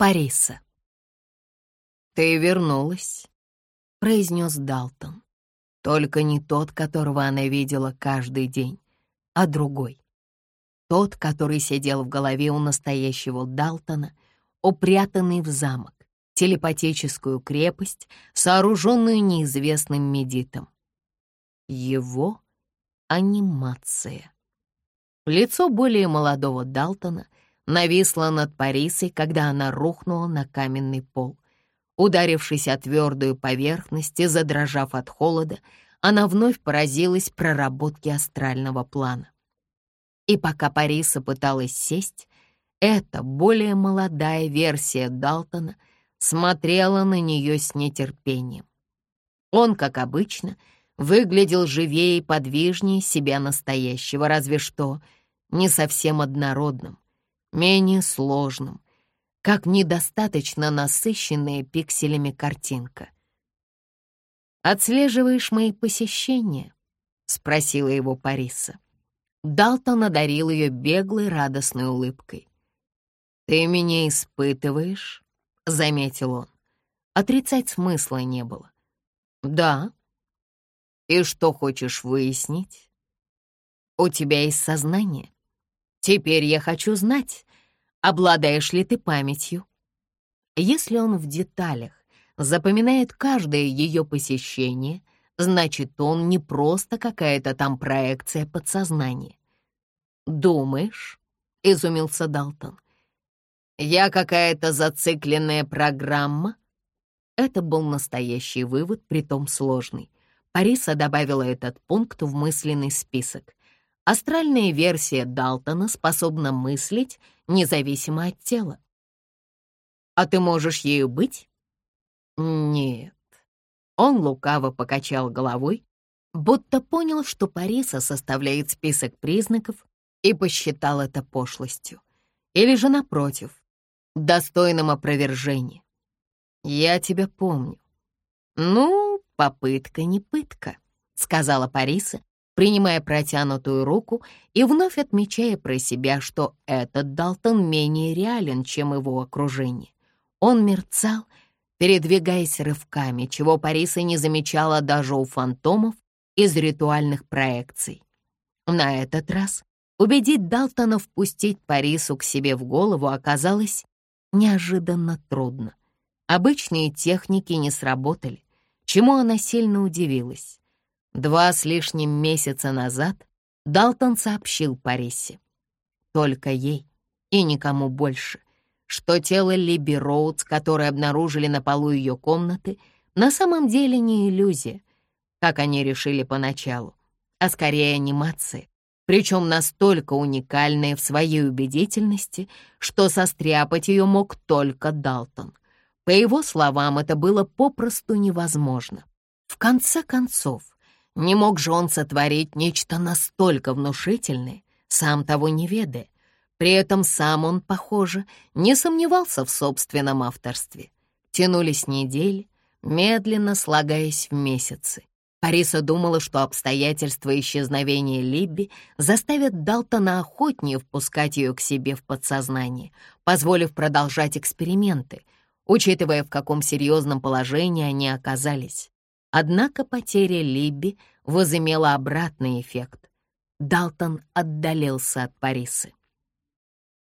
Париса. «Ты вернулась», — произнес Далтон. Только не тот, которого она видела каждый день, а другой. Тот, который сидел в голове у настоящего Далтона, упрятанный в замок, телепатическую крепость, сооруженную неизвестным медитом. Его анимация. Лицо более молодого Далтона нависло над Парисой, когда она рухнула на каменный пол. Ударившись о твердую поверхность и задрожав от холода, она вновь поразилась проработке астрального плана. И пока Париса пыталась сесть, эта более молодая версия Далтона смотрела на нее с нетерпением. Он, как обычно, выглядел живее и подвижнее себя настоящего, разве что не совсем однородным, менее сложным, как недостаточно насыщенная пикселями картинка. «Отслеживаешь мои посещения?» — спросила его Париса. Далтон одарил ее беглой радостной улыбкой. «Ты меня испытываешь?» — заметил он. Отрицать смысла не было. «Да». «И что хочешь выяснить?» «У тебя есть сознание. Теперь я хочу знать, обладаешь ли ты памятью. Если он в деталях запоминает каждое ее посещение, значит, он не просто какая-то там проекция подсознания. «Думаешь?» — изумился Далтон. «Я какая-то зацикленная программа?» Это был настоящий вывод, притом сложный. Париса добавила этот пункт в мысленный список. Астральная версия Далтона способна мыслить независимо от тела. «А ты можешь ею быть?» «Нет». Он лукаво покачал головой, будто понял, что Париса составляет список признаков и посчитал это пошлостью. Или же, напротив, достойным опровержения. «Я тебя помню». «Ну, попытка не пытка», — сказала Париса, принимая протянутую руку и вновь отмечая про себя, что этот Далтон менее реален, чем его окружение. Он мерцал, передвигаясь рывками, чего Париса не замечала даже у фантомов из ритуальных проекций. На этот раз убедить Далтона впустить Парису к себе в голову оказалось неожиданно трудно. Обычные техники не сработали, чему она сильно удивилась. Два с лишним месяца назад Далтон сообщил Парисе, только ей и никому больше, что тело Либи Роудс, которое обнаружили на полу ее комнаты, на самом деле не иллюзия, как они решили поначалу, а скорее анимация, причем настолько уникальная в своей убедительности, что состряпать ее мог только Далтон. По его словам, это было попросту невозможно. В конце концов, не мог же он сотворить нечто настолько внушительное, сам того не ведая. При этом сам он, похоже, не сомневался в собственном авторстве. Тянулись недели, медленно слагаясь в месяцы. Париса думала, что обстоятельства исчезновения Либби заставят Далтона охотнее впускать ее к себе в подсознание, позволив продолжать эксперименты, учитывая, в каком серьезном положении они оказались. Однако потеря Либби возымела обратный эффект. Далтон отдалился от Парисы.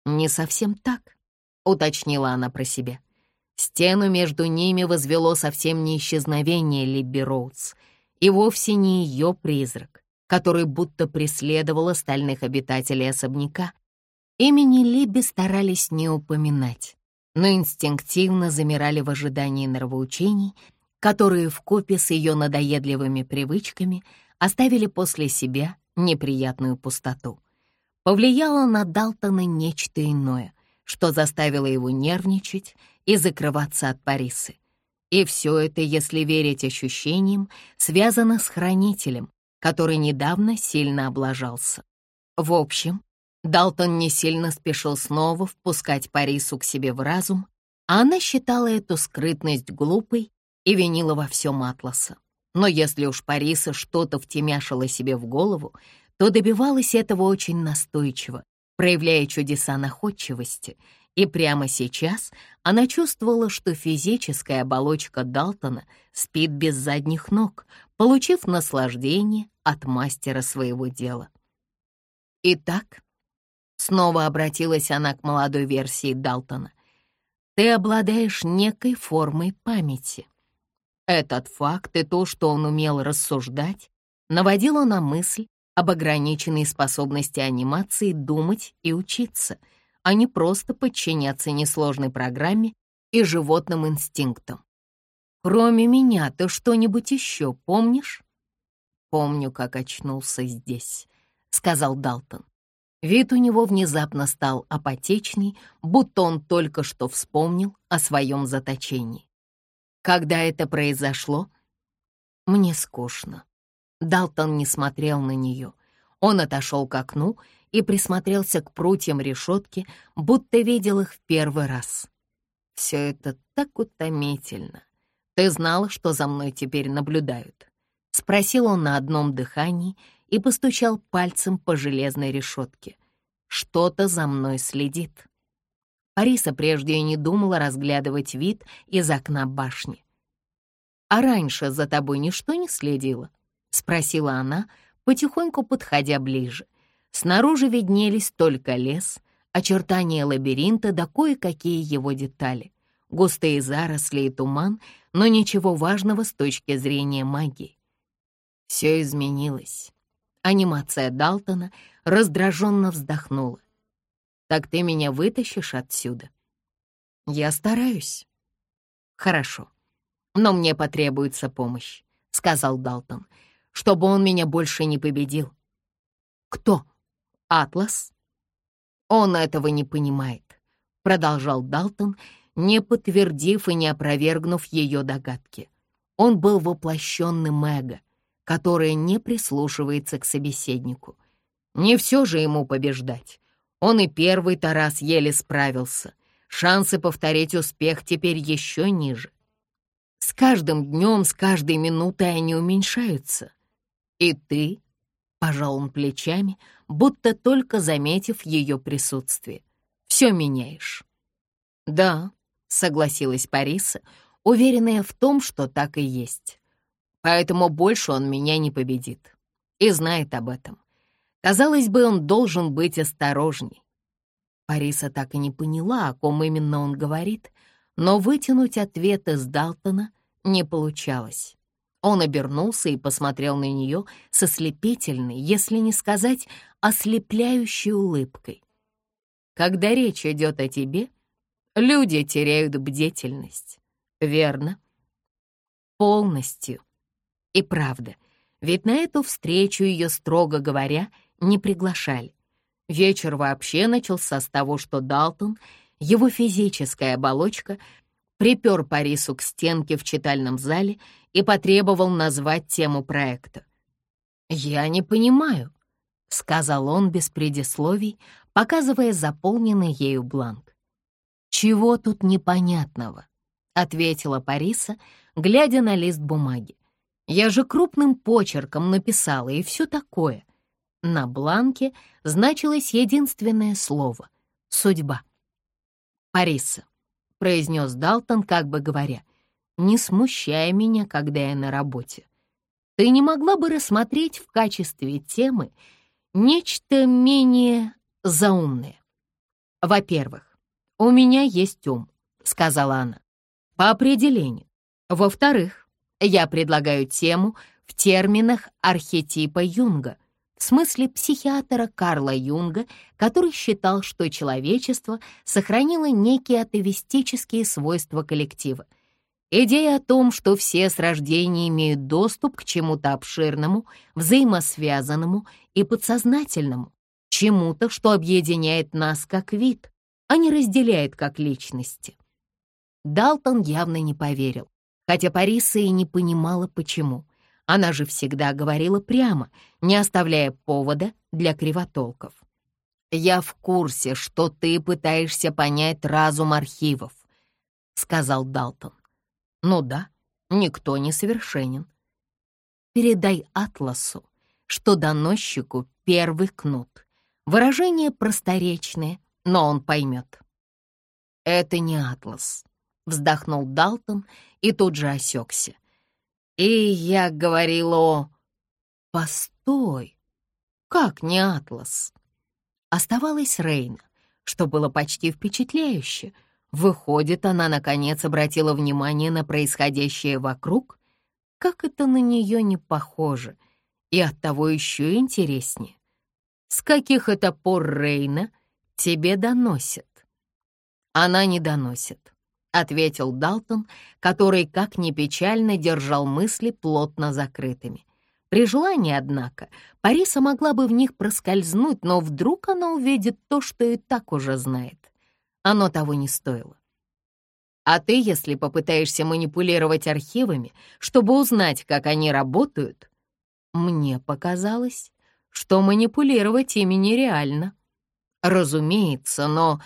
«Не совсем так», — уточнила она про себя. Стену между ними возвело совсем не исчезновение Либби Роудс, и вовсе не ее призрак, который будто преследовал остальных обитателей особняка. Имени Либби старались не упоминать, но инстинктивно замирали в ожидании нравоучений которые вкупе с ее надоедливыми привычками оставили после себя неприятную пустоту. Повлияло на Далтона нечто иное, что заставило его нервничать и закрываться от Парисы. И все это, если верить ощущениям, связано с хранителем, который недавно сильно облажался. В общем, Далтон не сильно спешил снова впускать Парису к себе в разум, а она считала эту скрытность глупой и винила во всем Атласа. Но если уж Париса что-то втемяшила себе в голову, то добивалась этого очень настойчиво, проявляя чудеса находчивости И прямо сейчас она чувствовала, что физическая оболочка Далтона спит без задних ног, получив наслаждение от мастера своего дела. Итак, снова обратилась она к молодой версии Далтона, ты обладаешь некой формой памяти. Этот факт и то, что он умел рассуждать, наводило на мысль об ограниченной способности анимации думать и учиться — а не просто подчиняться несложной программе и животным инстинктам. Кроме меня, ты что-нибудь еще помнишь? Помню, как очнулся здесь, сказал Далтон. Вид у него внезапно стал апатичный, будто он только что вспомнил о своем заточении. Когда это произошло? Мне скучно. Далтон не смотрел на нее. Он отошел к окну и присмотрелся к прутьям решетки, будто видел их в первый раз. «Все это так утомительно. Ты знал, что за мной теперь наблюдают?» — спросил он на одном дыхании и постучал пальцем по железной решетке. «Что-то за мной следит». Париса прежде и не думала разглядывать вид из окна башни. «А раньше за тобой ничто не следило?» — спросила она, потихоньку подходя ближе. Снаружи виднелись только лес, очертания лабиринта да кое-какие его детали, густые заросли и туман, но ничего важного с точки зрения магии. Все изменилось. Анимация Далтона раздраженно вздохнула. «Так ты меня вытащишь отсюда?» «Я стараюсь». «Хорошо, но мне потребуется помощь», — сказал Далтон, «чтобы он меня больше не победил». «Кто?» Атлас? Он этого не понимает, продолжал Далтон, не подтвердив и не опровергнув ее догадки. Он был воплощенным эго, которое не прислушивается к собеседнику. Не все же ему побеждать. Он и первый Тарас еле справился. Шансы повторить успех теперь еще ниже. С каждым днем, с каждой минутой они уменьшаются. И ты, — пожал он плечами, — будто только заметив ее присутствие. «Все меняешь». «Да», — согласилась Париса, уверенная в том, что так и есть. «Поэтому больше он меня не победит. И знает об этом. Казалось бы, он должен быть осторожней». Париса так и не поняла, о ком именно он говорит, но вытянуть ответ из Далтона не получалось. Он обернулся и посмотрел на нее со слепительной, если не сказать ослепляющей улыбкой. Когда речь идет о тебе, люди теряют бдительность. Верно? Полностью. И правда, ведь на эту встречу ее, строго говоря, не приглашали. Вечер вообще начался с того, что Далтон, его физическая оболочка, припер Парису к стенке в читальном зале и потребовал назвать тему проекта. «Я не понимаю», — сказал он без предисловий, показывая заполненный ею бланк. «Чего тут непонятного?» — ответила Париса, глядя на лист бумаги. «Я же крупным почерком написала, и все такое». На бланке значилось единственное слово — «судьба». «Париса», — произнес Далтон, как бы говоря, «не смущай меня, когда я на работе. Ты не могла бы рассмотреть в качестве темы нечто менее заумное. Во-первых, у меня есть ум, сказала она, по определению. Во-вторых, я предлагаю тему в терминах архетипа Юнга, в смысле психиатра Карла Юнга, который считал, что человечество сохранило некие атовистические свойства коллектива. Идея о том, что все с рождения имеют доступ к чему-то обширному, взаимосвязанному и подсознательному, чему-то, что объединяет нас как вид, а не разделяет как личности. Далтон явно не поверил, хотя Париса и не понимала, почему. Она же всегда говорила прямо, не оставляя повода для кривотолков. «Я в курсе, что ты пытаешься понять разум архивов», — сказал Далтон. «Ну да, никто не совершенен. Передай Атласу, что доносчику первый кнут. Выражение просторечное, но он поймет. «Это не атлас», — вздохнул Далтон и тут же осекся. «И я говорил о...» «Постой! Как не атлас?» Оставалась Рейна, что было почти впечатляюще. Выходит, она, наконец, обратила внимание на происходящее вокруг. Как это на нее не похоже, и оттого еще интереснее. С каких это пор Рейна тебе доносит? Она не доносит, ответил Далтон, который, как ни печально, держал мысли плотно закрытыми. При желании, однако, Париса могла бы в них проскользнуть, но вдруг она увидит то, что и так уже знает. Оно того не стоило. А ты, если попытаешься манипулировать архивами, чтобы узнать, как они работают, мне показалось, что манипулировать ими нереально. Разумеется, но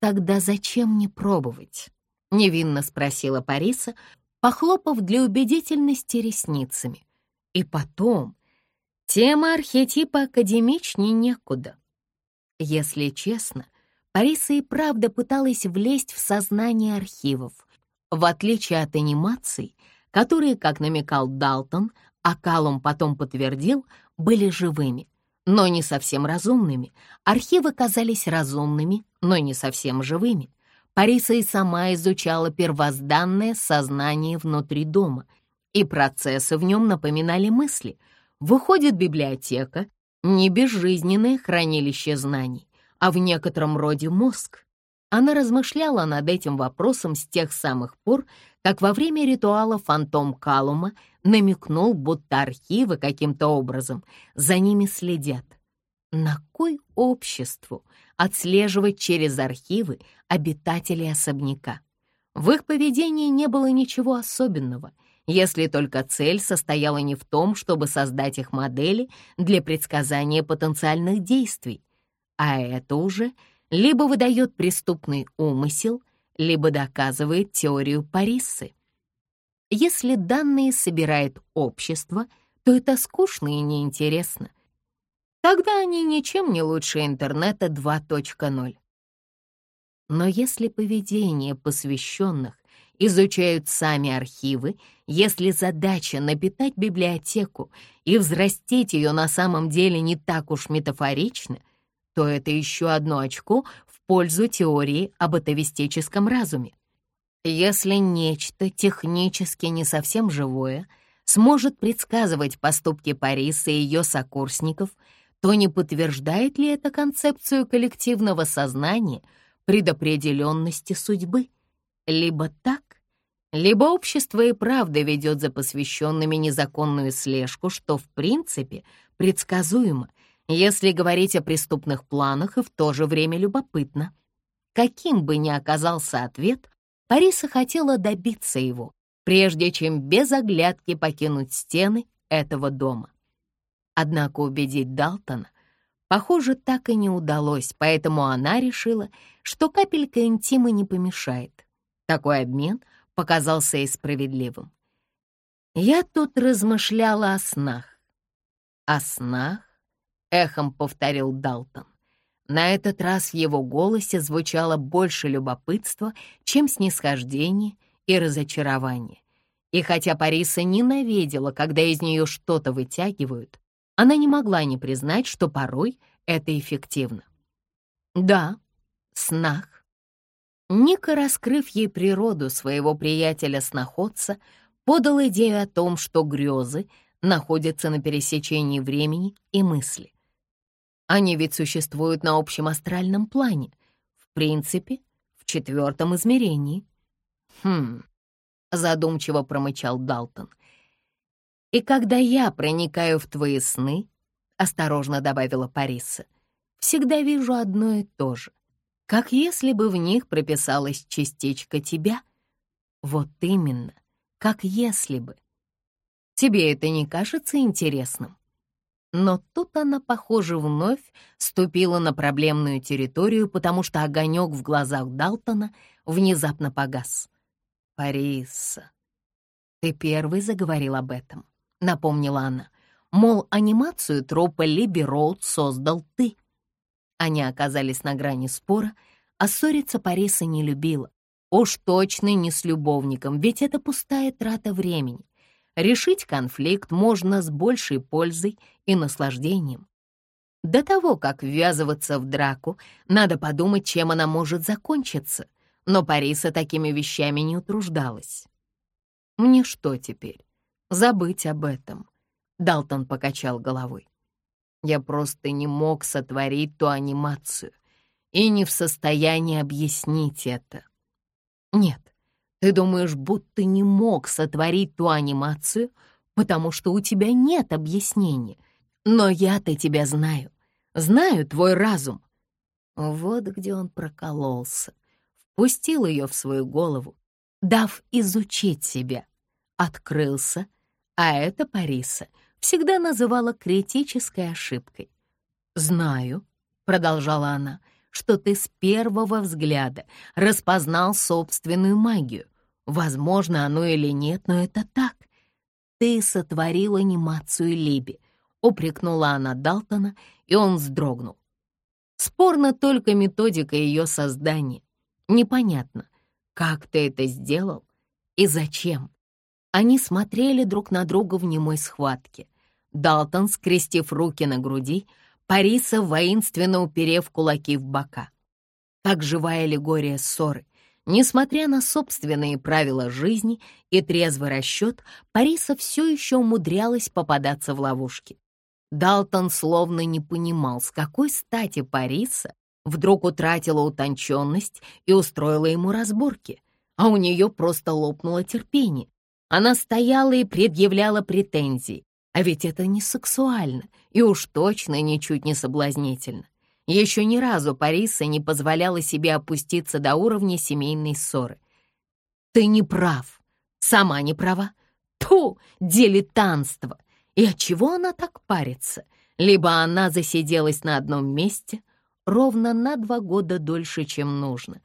тогда зачем мне пробовать? Невинно спросила Париса, похлопав для убедительности ресницами. И потом, тема архетипа академичней некуда. Если честно, Париса и правда пыталась влезть в сознание архивов. В отличие от анимаций, которые, как намекал Далтон, а Калум потом подтвердил, были живыми, но не совсем разумными. Архивы казались разумными, но не совсем живыми. Париса и сама изучала первозданное сознание внутри дома, и процессы в нем напоминали мысли. Выходит, библиотека — не безжизненное хранилище знаний, а в некотором роде мозг. Она размышляла над этим вопросом с тех самых пор, как во время ритуала фантом Калума намекнул, будто архивы каким-то образом за ними следят. На кой обществу отслеживать через архивы обитателей особняка? В их поведении не было ничего особенного, если только цель состояла не в том, чтобы создать их модели для предсказания потенциальных действий, а это уже либо выдает преступный умысел, либо доказывает теорию Парисы. Если данные собирает общество, то это скучно и неинтересно. Тогда они ничем не лучше интернета 2.0. Но если поведение посвященных изучают сами архивы, если задача напитать библиотеку и взрастить ее на самом деле не так уж метафорично, то это еще одно очко пользу теории об атовистическом разуме. Если нечто технически не совсем живое сможет предсказывать поступки Париса и ее сокурсников, то не подтверждает ли это концепцию коллективного сознания предопределенности судьбы? Либо так, либо общество и правда ведет за посвященными незаконную слежку, что в принципе предсказуемо — если говорить о преступных планах и в то же время любопытно. Каким бы ни оказался ответ, Париса хотела добиться его, прежде чем без оглядки покинуть стены этого дома. Однако убедить Далтона, похоже, так и не удалось, поэтому она решила, что капелька интима не помешает. Такой обмен показался ей справедливым. Я тут размышляла о снах. О снах? — эхом повторил Далтон. На этот раз в его голосе звучало больше любопытства, чем снисхождение и разочарование. И хотя Париса ненавидела, когда из нее что-то вытягивают, она не могла не признать, что порой это эффективно. Да, снах. Ника, раскрыв ей природу своего приятеля-сноходца, подал идею о том, что грезы находятся на пересечении времени и мысли. Они ведь существуют на общем астральном плане, в принципе, в четвертом измерении. Хм, задумчиво промычал Далтон. И когда я проникаю в твои сны, осторожно добавила Париса, всегда вижу одно и то же, как если бы в них прописалась частичка тебя. Вот именно, как если бы. Тебе это не кажется интересным? Но тут она, похоже, вновь ступила на проблемную территорию, потому что огонек в глазах Далтона внезапно погас. «Париса, ты первый заговорил об этом», — напомнила она. «Мол, анимацию тропа Либи Роуд создал ты». Они оказались на грани спора, А ссориться Париса не любила. Уж точно не с любовником, ведь это пустая трата времени. Решить конфликт можно с большей пользой и наслаждением. До того, как ввязываться в драку, надо подумать, чем она может закончиться. Но Париса такими вещами не утруждалась. «Мне что теперь? Забыть об этом?» Далтон покачал головой. «Я просто не мог сотворить ту анимацию и не в состоянии объяснить это. Нет, ты думаешь, будто не мог сотворить ту анимацию, потому что у тебя нет объяснения. Но я-то тебя знаю, знаю твой разум. Вот где он прокололся. Впустил ее в свою голову, дав изучить себя. Открылся, а это Париса всегда называла критической ошибкой. «Знаю», — продолжала она, — что ты с первого взгляда распознал собственную магию. Возможно, оно или нет, но это так. Ты сотворил анимацию Либи, упрекнула она Далтона, и он вздрогнул. Спорно только методика ее создания. Непонятно, как ты это сделал и зачем. Они смотрели друг на друга в немой схватке. Далтон, скрестив руки на груди, Париса, воинственно уперев кулаки в бока. Как живая аллегория ссоры. Несмотря на собственные правила жизни и трезвый расчет, Париса все еще умудрялась попадаться в ловушки. Далтон словно не понимал, с какой стати Париса вдруг утратила утонченность и устроила ему разборки, а у нее просто лопнуло терпение. Она стояла и предъявляла претензии, а ведь это не сексуально и уж точно ничуть не соблазнительно. Еще ни разу Париса не позволяла себе опуститься до уровня семейной ссоры. «Ты не прав, сама не права. Ту, дилетантство! И от чего она так парится? Либо она засиделась на одном месте ровно на два года дольше, чем нужно,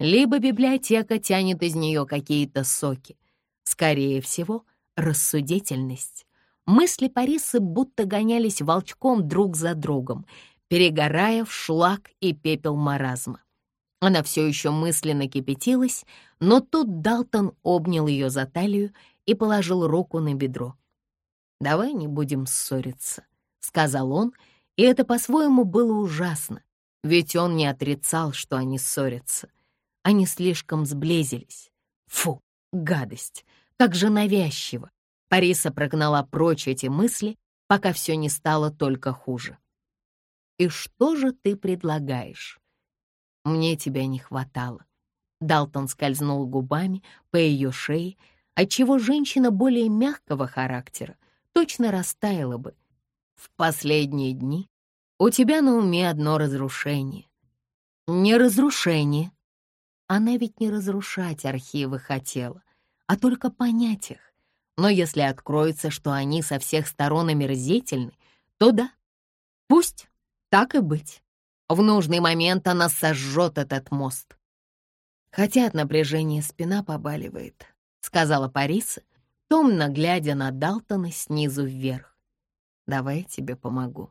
либо библиотека тянет из нее какие-то соки. Скорее всего, рассудительность. Мысли Парисы будто гонялись волчком друг за другом, перегорая в шлак и пепел маразма. Она все еще мысленно кипятилась, но тут Далтон обнял ее за талию и положил руку на бедро. «Давай не будем ссориться», — сказал он, и это по-своему было ужасно, ведь он не отрицал, что они ссорятся. Они слишком сблизились. Фу, гадость, как же навязчиво. Париса прогнала прочь эти мысли, пока все не стало только хуже. «И что же ты предлагаешь?» «Мне тебя не хватало». Далтон скользнул губами по ее шее, отчего женщина более мягкого характера точно растаяла бы. «В последние дни у тебя на уме одно разрушение». «Не разрушение». Она ведь не разрушать архивы хотела, а только понять их. Но если откроется, что они со всех сторон омерзительны, то да, пусть так и быть. В нужный момент она сожжет этот мост. Хотя от напряжения спина побаливает, сказала Париса, томно глядя на Далтона снизу вверх. Давай я тебе помогу.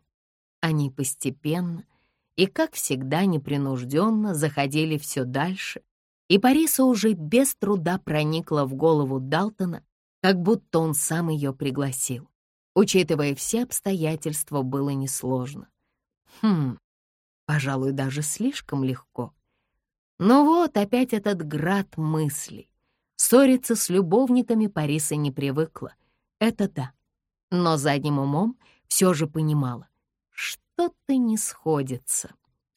Они постепенно и, как всегда, непринужденно заходили все дальше, и Париса уже без труда проникла в голову Далтона, как будто он сам ее пригласил. Учитывая все обстоятельства, было несложно. Хм, пожалуй, даже слишком легко. Но вот опять этот град мыслей. Ссориться с любовниками Париса не привыкла. Это да. Но задним умом все же понимала. Что-то не сходится.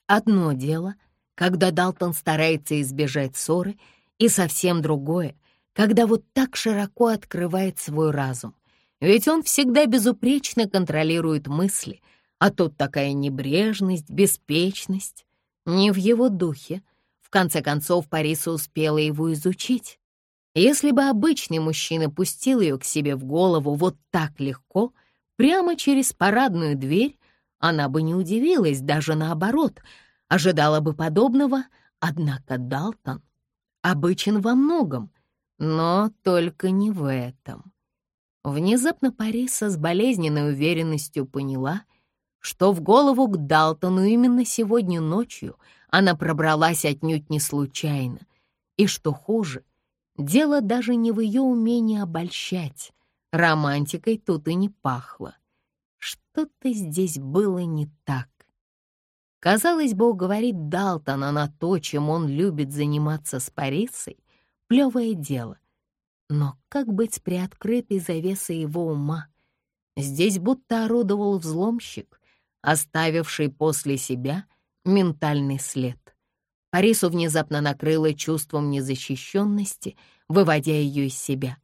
Одно дело, когда Далтон старается избежать ссоры, и совсем другое, когда вот так широко открывает свой разум. Ведь он всегда безупречно контролирует мысли, а тут такая небрежность, беспечность. Не в его духе. В конце концов, Париса успела его изучить. Если бы обычный мужчина пустил ее к себе в голову вот так легко, прямо через парадную дверь, она бы не удивилась, даже наоборот, ожидала бы подобного, однако Далтон обычен во многом — но только не в этом. Внезапно Париса с болезненной уверенностью поняла, что в голову к Далтону именно сегодня ночью она пробралась отнюдь не случайно, и, что хуже, дело даже не в ее умении обольщать, романтикой тут и не пахло. Что-то здесь было не так. Казалось бы, уговорить Далтона на то, чем он любит заниматься с Парисой, плевое дело. Но как быть с приоткрытой завесой его ума? Здесь будто орудовал взломщик, оставивший после себя ментальный след. Парису внезапно накрыло чувством незащищенности, выводя ее из себя.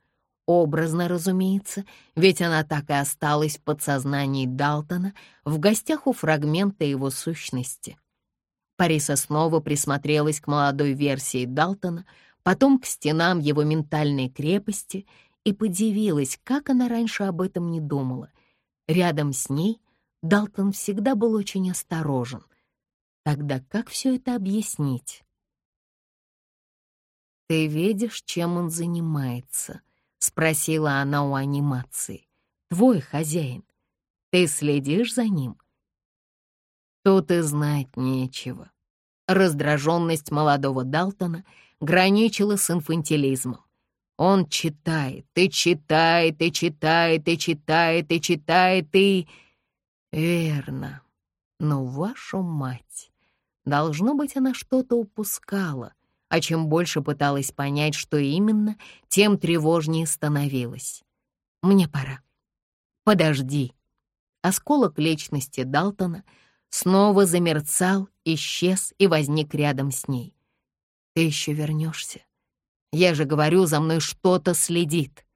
Образно, разумеется, ведь она так и осталась в подсознании Далтона, в гостях у фрагмента его сущности. Париса снова присмотрелась к молодой версии Далтона, потом к стенам его ментальной крепости и подивилась, как она раньше об этом не думала. Рядом с ней Далтон всегда был очень осторожен. Тогда как все это объяснить? «Ты видишь, чем он занимается?» — спросила она у анимации. «Твой хозяин. Ты следишь за ним?» Тут и знать нечего. Раздраженность молодого Далтона граничила с инфантилизмом. Он читает, и читает, и читает, и читает, и читает, и... Верно. Но вашу мать. Должно быть, она что-то упускала, а чем больше пыталась понять, что именно, тем тревожнее становилась. Мне пора. Подожди. Осколок личности Далтона снова замерцал, исчез и возник рядом с ней. Ты еще вернешься. Я же говорю, за мной что-то следит.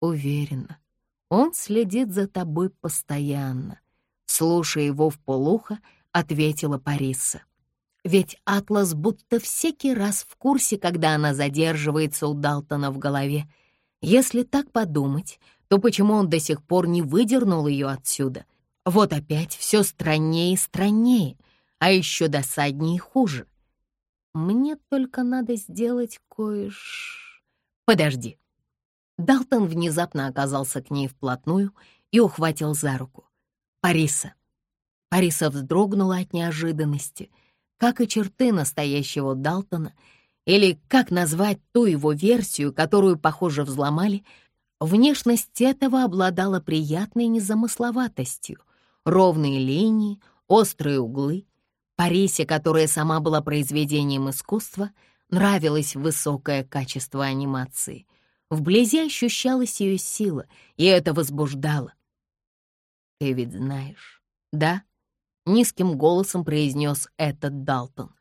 Уверена, он следит за тобой постоянно. Слушая его в полухо, ответила Париса. Ведь Атлас будто всякий раз в курсе, когда она задерживается у Далтона в голове. Если так подумать, то почему он до сих пор не выдернул ее отсюда? Вот опять все страннее и страннее, а еще досаднее и хуже. Мне только надо сделать кое-ш... Подожди. Далтон внезапно оказался к ней вплотную и ухватил за руку. Париса. Париса вздрогнула от неожиданности, как и черты настоящего Далтона, или как назвать ту его версию, которую, похоже, взломали, внешность этого обладала приятной незамысловатостью, ровные линии, острые углы, Парисе, которая сама была произведением искусства, нравилось высокое качество анимации. Вблизи ощущалась ее сила, и это возбуждало. «Ты ведь знаешь, да?» — низким голосом произнес этот Далтон.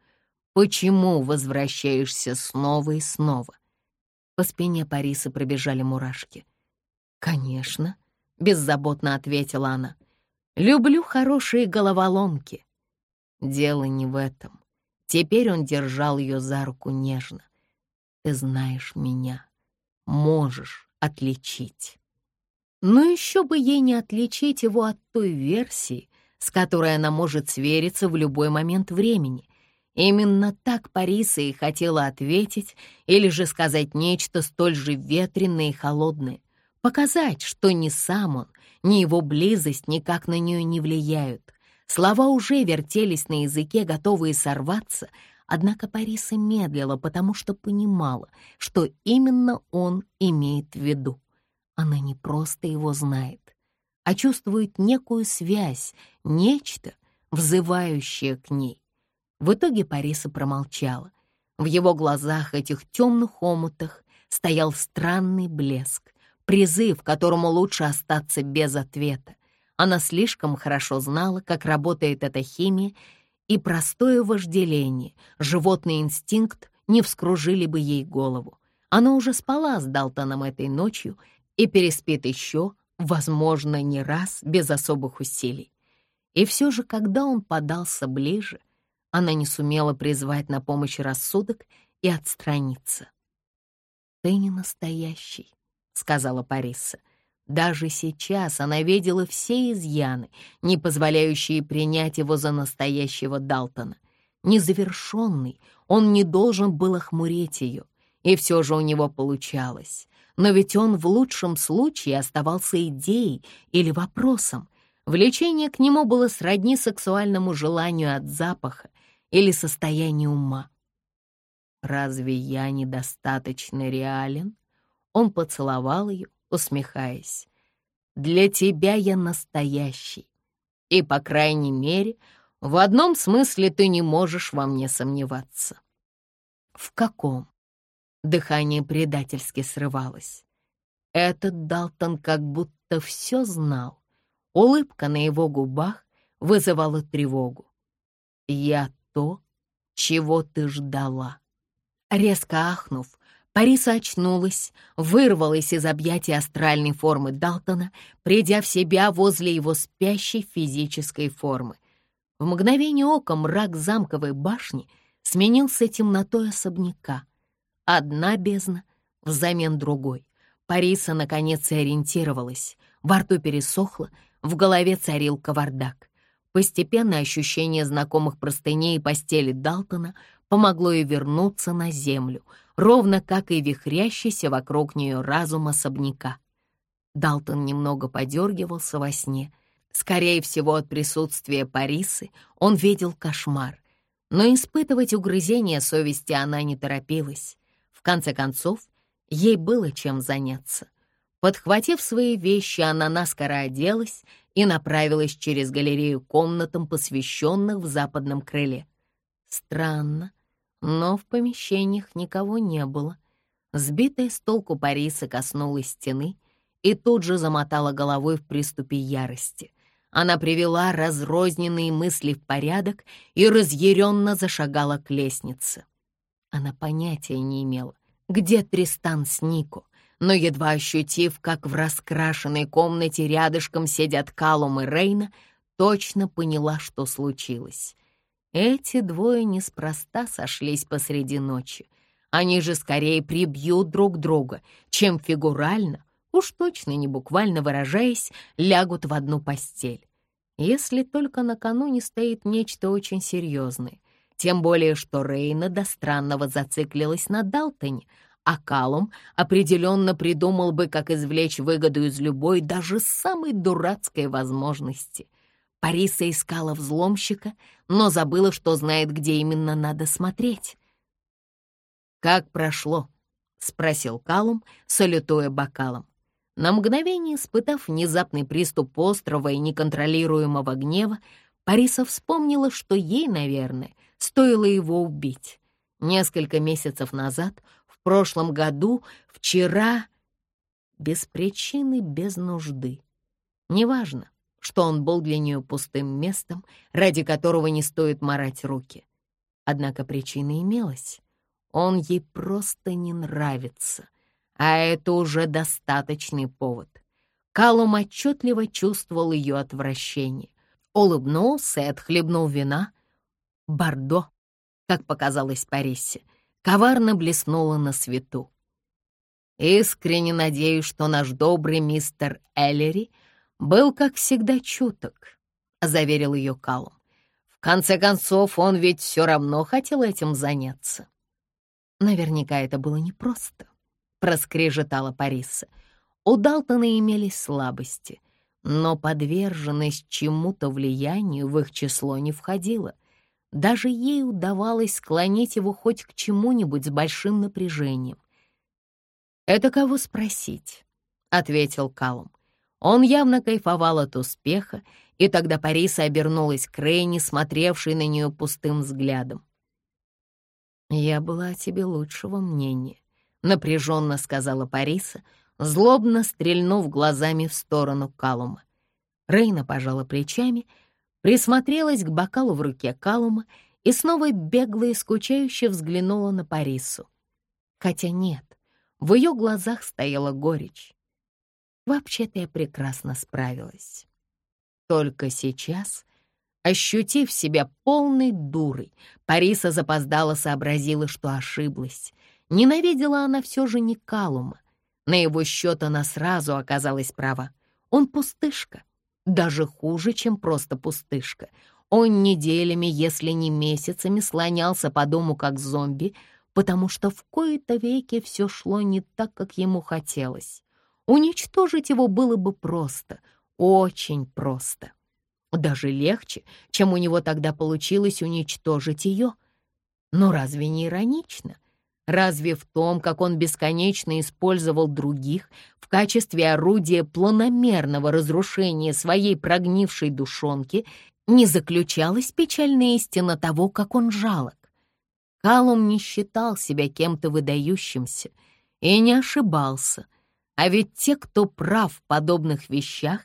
«Почему возвращаешься снова и снова?» По спине Парисы пробежали мурашки. «Конечно», — беззаботно ответила она. «Люблю хорошие головоломки. Дело не в этом. Теперь он держал ее за руку нежно. Ты знаешь меня, можешь отличить. Но еще бы ей не отличить его от той версии, с которой она может свериться в любой момент времени. Именно так Париса и хотела ответить или же сказать нечто столь же ветреное и холодное. Показать, что ни сам он, ни его близость никак на нее не влияют, Слова уже вертелись на языке, готовые сорваться, однако Париса медлила, потому что понимала, что именно он имеет в виду. Она не просто его знает, а чувствует некую связь, нечто, взывающее к ней. В итоге Париса промолчала. В его глазах, этих темных омутах, стоял странный блеск, призыв, которому лучше остаться без ответа. Она слишком хорошо знала, как работает эта химия, и простое вожделение, животный инстинкт не вскружили бы ей голову. Она уже спала с Далтоном этой ночью и переспит еще, возможно, не раз, без особых усилий. И все же, когда он подался ближе, она не сумела призвать на помощь рассудок и отстраниться. «Ты не настоящий», — сказала Париса. Даже сейчас она видела все изъяны, не позволяющие принять его за настоящего Далтона. Незавершенный, он не должен был охмурить ее, и все же у него получалось. Но ведь он в лучшем случае оставался идеей или вопросом. Влечение к нему было сродни сексуальному желанию от запаха или состоянию ума. «Разве я недостаточно реален?» Он поцеловал ее, усмехаясь. «Для тебя я настоящий, и, по крайней мере, в одном смысле ты не можешь во мне сомневаться». «В каком?» Дыхание предательски срывалось. Этот Далтон как будто все знал. Улыбка на его губах вызывала тревогу. «Я то, чего ты ждала». Резко ахнув, Париса очнулась, вырвалась из объятий астральной формы Далтона, придя в себя возле его спящей физической формы. В мгновение ока мрак замковой башни сменился темнотой особняка. Одна бездна взамен другой. Париса, наконец, ориентировалась. Во рту пересохло, в голове царил кавардак. Постепенно ощущение знакомых простыней и постели Далтона помогло ей вернуться на землю, ровно как и вихрящийся вокруг нее разум особняка. Далтон немного подергивался во сне. Скорее всего, от присутствия Парисы он видел кошмар. Но испытывать угрызение совести она не торопилась. Конце концов, ей было чем заняться. Подхватив свои вещи, она наскоро оделась и направилась через галерею комнатам, посвященных в западном крыле. Странно, но в помещениях никого не было. Сбитая с толку Париса коснулась стены и тут же замотала головой в приступе ярости. Она привела разрозненные мысли в порядок и разъяренно зашагала к лестнице. Она понятия не имела, где Тристан с Нико, но едва ощутив, как в раскрашенной комнате рядышком сидят Калум и Рейна, точно поняла, что случилось. Эти двое неспроста сошлись посреди ночи. Они же скорее прибьют друг друга, чем фигурально, уж точно не буквально выражаясь, лягут в одну постель. Если только накануне стоит нечто очень серьезное. Тем более, что Рейна до странного зациклилась на Далтоне, а Калум определенно придумал бы, как извлечь выгоду из любой, даже самой дурацкой возможности. Париса искала взломщика, но забыла, что знает, где именно надо смотреть. «Как прошло?» — спросил Калум, салютуя бокалом. На мгновение, испытав внезапный приступ острого и неконтролируемого гнева, Париса вспомнила, что ей, наверное, стоило его убить. Несколько месяцев назад, в прошлом году, вчера, без причины, без нужды. Неважно, что он был для нее пустым местом, ради которого не стоит марать руки. Однако причина имелась. Он ей просто не нравится, а это уже достаточный повод. Калум отчетливо чувствовал ее отвращение. Улыбнулся и отхлебнул вина. Бордо, как показалось Парисе, коварно блеснуло на свету. Искренне надеюсь, что наш добрый мистер Эллери — был, как всегда, чуток», — заверил ее Калум. «В конце концов, он ведь все равно хотел этим заняться». «Наверняка это было непросто», — проскрежетала Париса. У Далтона имелись слабости, но подверженность чему-то влиянию в их число не входила. Даже ей удавалось склонить его хоть к чему-нибудь с большим напряжением. «Это кого спросить?» — ответил Калум. Он явно кайфовал от успеха, и тогда Париса обернулась к Рейне, смотревшей на нее пустым взглядом. «Я была о тебе лучшего мнения», — напряженно сказала Париса, злобно стрельнув глазами в сторону Калума. Рейна пожала плечами, присмотрелась к бокалу в руке Калума и снова бегло и скучающе взглянула на Парису. Хотя нет, в ее глазах стояла горечь. Вообще-то я прекрасно справилась. Только сейчас, ощутив себя полной дурой, Париса запоздала сообразила, что ошиблась. Ненавидела она все же не Калума. На его счет она сразу оказалась права. Он пустышка, даже хуже, чем просто пустышка. Он неделями, если не месяцами, слонялся по дому как зомби, потому что в кои-то веки все шло не так, как ему хотелось. Уничтожить его было бы просто, очень просто. Даже легче, чем у него тогда получилось уничтожить ее. Но разве не иронично? Разве в том, как он бесконечно использовал других в качестве орудия планомерного разрушения своей прогнившей душонки, не заключалась печальная истина того, как он жалок? Калум не считал себя кем-то выдающимся и не ошибался, а ведь те, кто прав в подобных вещах,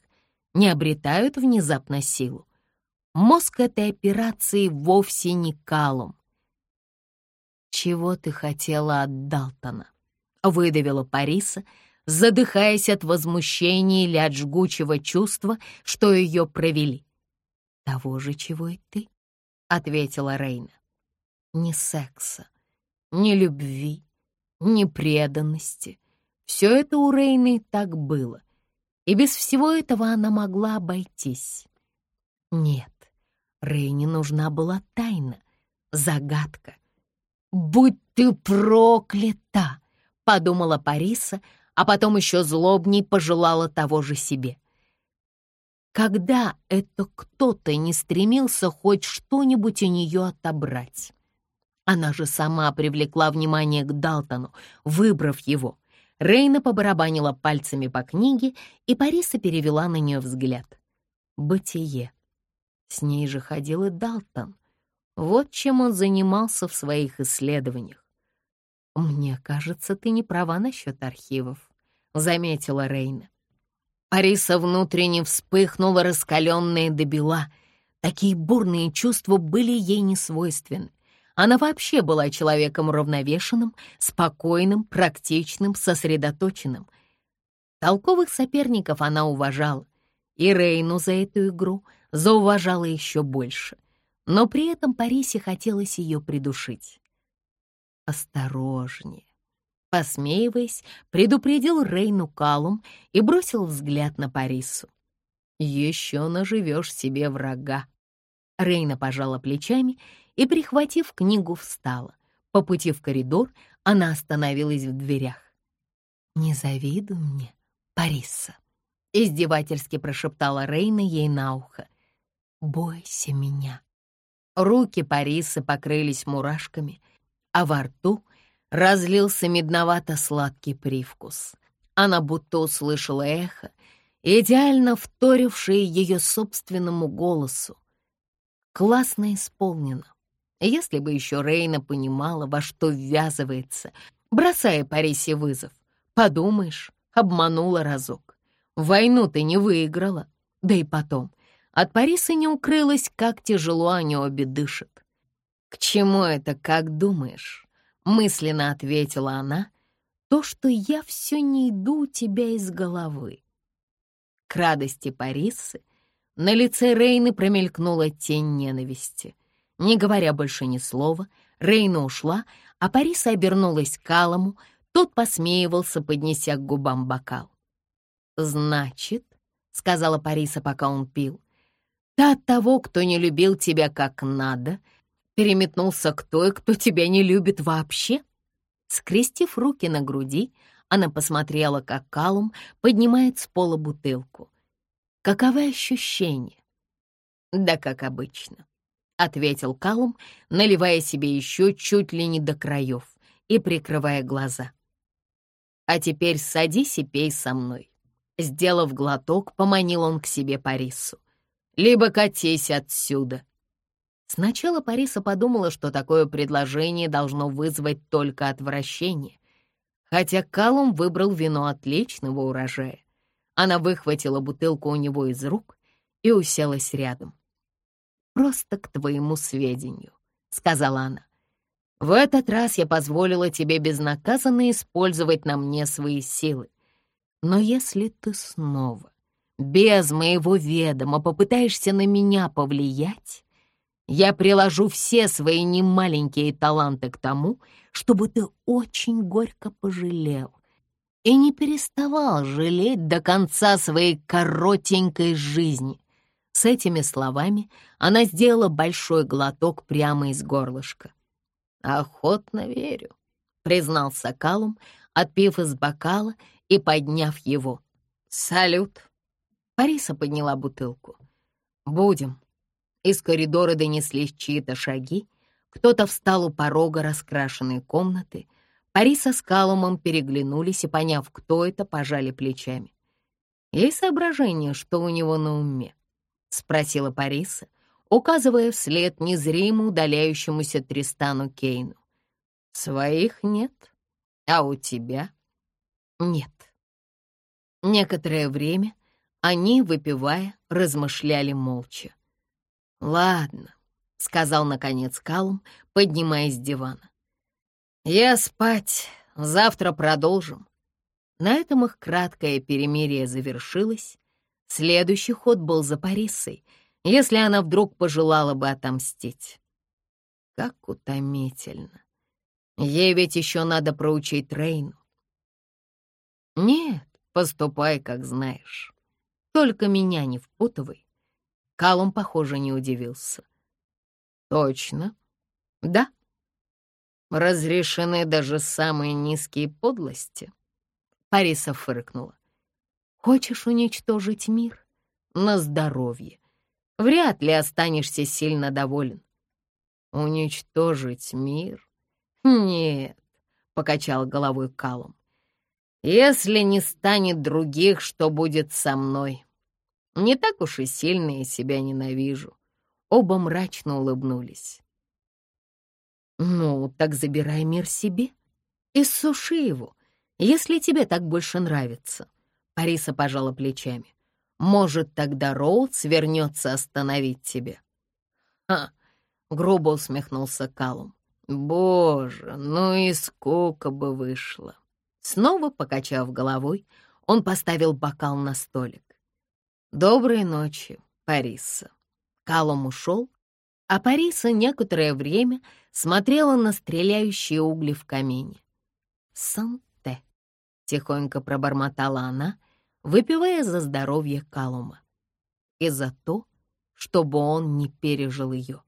не обретают внезапно силу. Мозг этой операции вовсе не Калум, «Чего ты хотела от Далтона?» — выдавила Париса, задыхаясь от возмущения или от жгучего чувства, что ее провели. «Того же, чего и ты», — ответила Рейна. «Ни секса, ни любви, ни преданности. Все это у Рейны так было, и без всего этого она могла обойтись. Нет, Рейне нужна была тайна, загадка, «Будь ты проклята!» — подумала Париса, а потом еще злобней пожелала того же себе. Когда это кто-то не стремился хоть что-нибудь у нее отобрать? Она же сама привлекла внимание к Далтону, выбрав его. Рейна побарабанила пальцами по книге, и Париса перевела на нее взгляд. «Бытие». С ней же ходил и Далтон. Вот чем он занимался в своих исследованиях. «Мне кажется, ты не права насчет архивов», — заметила Рейна. Ариса внутренне вспыхнула, раскаленная до бела. Такие бурные чувства были ей не свойственны. Она вообще была человеком уравновешенным, спокойным, практичным, сосредоточенным. Толковых соперников она уважала, и Рейну за эту игру зауважала еще больше — но при этом Парисе хотелось ее придушить. «Осторожнее!» Посмеиваясь, предупредил Рейну Калум и бросил взгляд на Парису. «Еще наживешь себе врага». Рейна пожала плечами и, прихватив книгу, встала. По пути в коридор она остановилась в дверях. «Не завидуй мне, Париса», — издевательски прошептала Рейна ей на ухо. «Бойся меня». Руки Парисы покрылись мурашками, а во рту разлился медновато-сладкий привкус. Она будто услышала эхо, идеально вторившее ее собственному голосу. Классно исполнено. Если бы еще Рейна понимала, во что ввязывается, бросая Парисе вызов. Подумаешь, обманула разок. Войну ты не выиграла. Да и потом, от Парисы не укрылось, как тяжело они обе дышат. «К чему это, как думаешь?» — мысленно ответила она. «То, что я все не иду у тебя из головы». К радости Парисы на лице Рейны промелькнула тень ненависти. Не говоря больше ни слова, Рейна ушла, а Париса обернулась к Алому, тот посмеивался, поднеся к губам бокал. «Значит», — сказала Париса, пока он пил, ты от того, кто не любил тебя как надо, переметнулся к той, кто тебя не любит вообще? Скрестив руки на груди, она посмотрела, как Калум поднимает с пола бутылку. Каковы ощущения? Да как обычно, — ответил Калум, наливая себе еще чуть ли не до краев и прикрывая глаза. А теперь садись и пей со мной. Сделав глоток, поманил он к себе Парису либо катись отсюда». Сначала Париса подумала, что такое предложение должно вызвать только отвращение, хотя Калум выбрал вино отличного урожая. Она выхватила бутылку у него из рук и уселась рядом. «Просто к твоему сведению», — сказала она. «В этот раз я позволила тебе безнаказанно использовать на мне свои силы. Но если ты снова без моего ведома попытаешься на меня повлиять, я приложу все свои немаленькие таланты к тому, чтобы ты очень горько пожалел и не переставал жалеть до конца своей коротенькой жизни. С этими словами она сделала большой глоток прямо из горлышка. «Охотно верю», — признался Калум, отпив из бокала и подняв его. «Салют!» Париса подняла бутылку. «Будем». Из коридора донеслись чьи-то шаги. Кто-то встал у порога раскрашенной комнаты. Париса с Калумом переглянулись и, поняв, кто это, пожали плечами. «Есть соображение, что у него на уме?» — спросила Париса, указывая вслед незримо удаляющемуся Тристану Кейну. «Своих нет, а у тебя?» «Нет». Некоторое время они, выпивая, размышляли молча. «Ладно», — сказал наконец Калум, поднимаясь с дивана. «Я спать, завтра продолжим». На этом их краткое перемирие завершилось. Следующий ход был за Парисой, если она вдруг пожелала бы отомстить. Как утомительно. Ей ведь еще надо проучить Рейну. Нет, поступай, как знаешь. Только меня не впутывай. Калум, похоже, не удивился. Точно? Да. Разрешены даже самые низкие подлости. Париса фыркнула. «Хочешь уничтожить мир? На здоровье. Вряд ли останешься сильно доволен». «Уничтожить мир? Нет», — покачал головой Калум. «Если не станет других, что будет со мной? Не так уж и сильно я себя ненавижу». Оба мрачно улыбнулись. «Ну, так забирай мир себе. Иссуши его, если тебе так больше нравится». Париса пожала плечами. «Может, тогда Роудс вернется остановить тебя?» «Ха!» — грубо усмехнулся Калум. «Боже, ну и сколько бы вышло!» Снова покачав головой, он поставил бокал на столик. «Доброй ночи, Париса». Калум ушел, а Париса некоторое время смотрела на стреляющие угли в камине. «Сан Тихонько пробормотала она, выпивая за здоровье Калума. И за то, чтобы он не пережил ее.